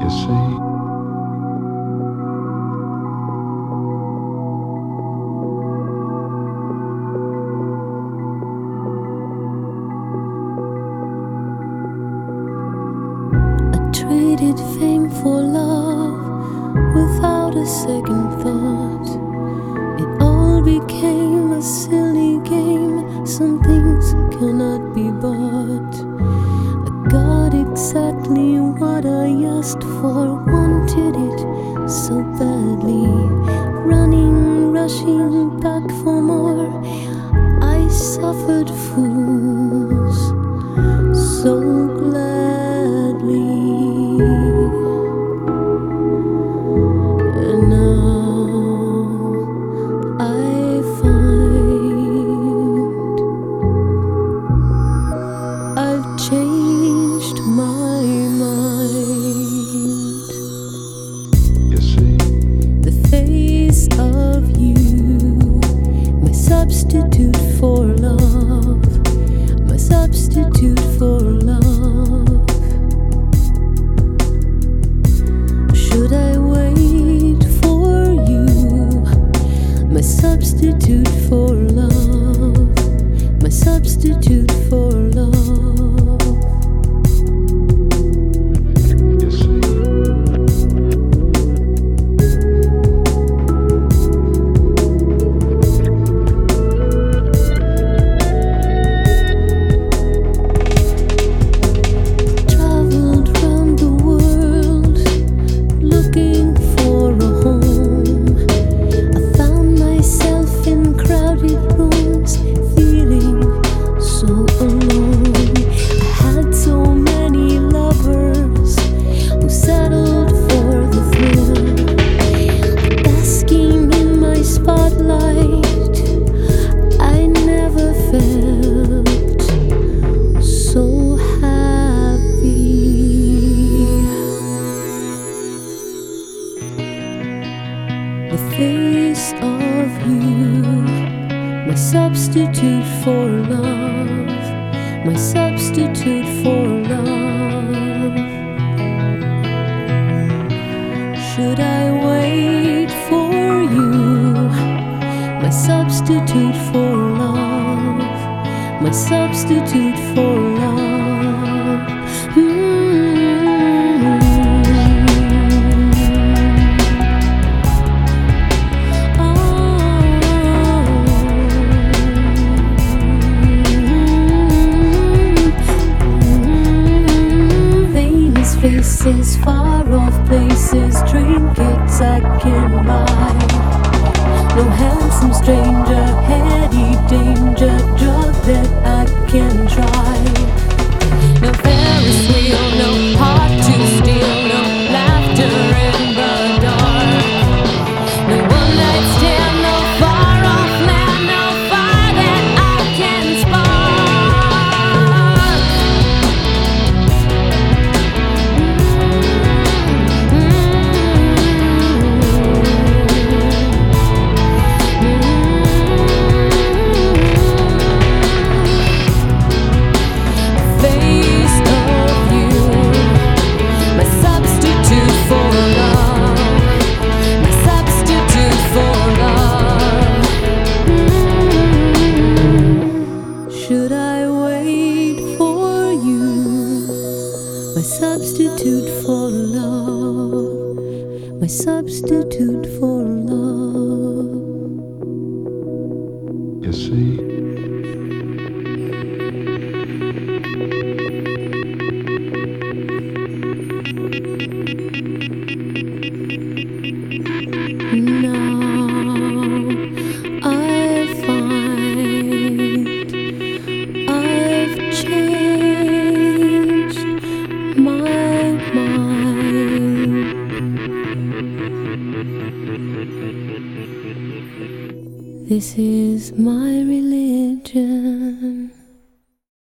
you see. I traded fame for love without a second thought. what I asked for, wanted it so badly. Running, rushing back for more, I suffered for. for love, my substitute for. face of you, my substitute for love, my substitute for love. Should I wait for you, my substitute for love, my substitute for love? No handsome stranger, heady danger, drug that I can my substitute for love. This is my religion.